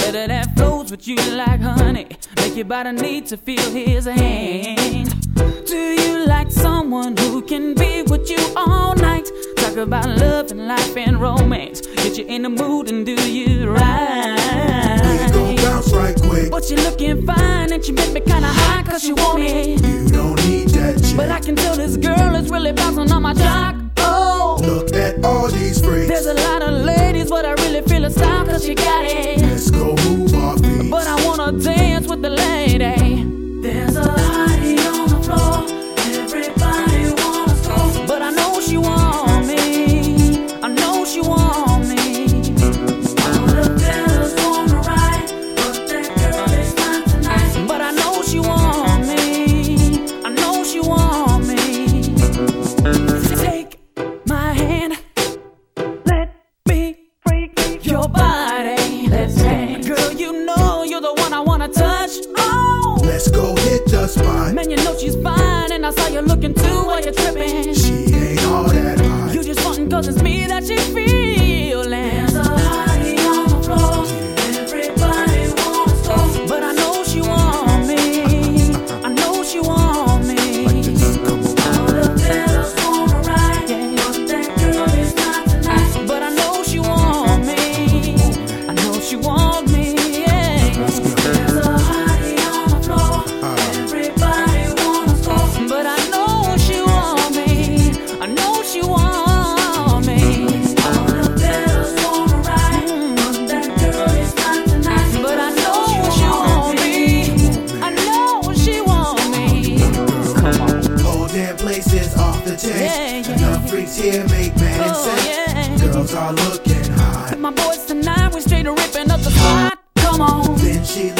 knows what you like, honey. Make your body need to feel his hand. Do you like someone who can be with you all night? Talk about love and life and romance. Get you in the mood and do you right. Gon' bounce right quick. But you're looking fine and she make me kinda high cause you want it. You don't need that chick. But I can tell this girl is really bouncing on my jock. Oh, Look at all these freaks. there's a cause she got it. Let's go spot. man, you know she's fine, and I saw you looking too while you're tripping. She ain't all that hot. You just wantin' cause it's me that you the chain. Yeah, yeah, Enough freaks here make man Oh, insane. yeah. Girls are looking hot. My boys tonight, we straight to ripping up the spot. Come on. Then she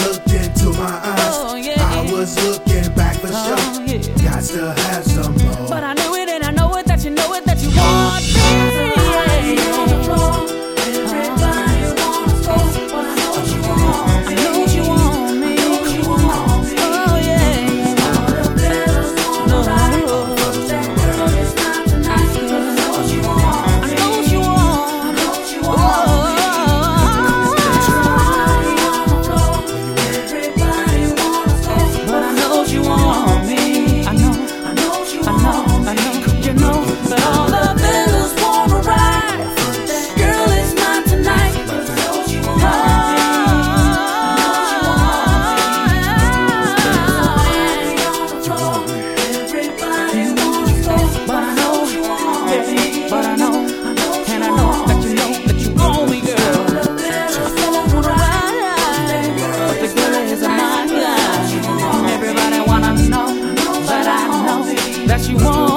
that you want.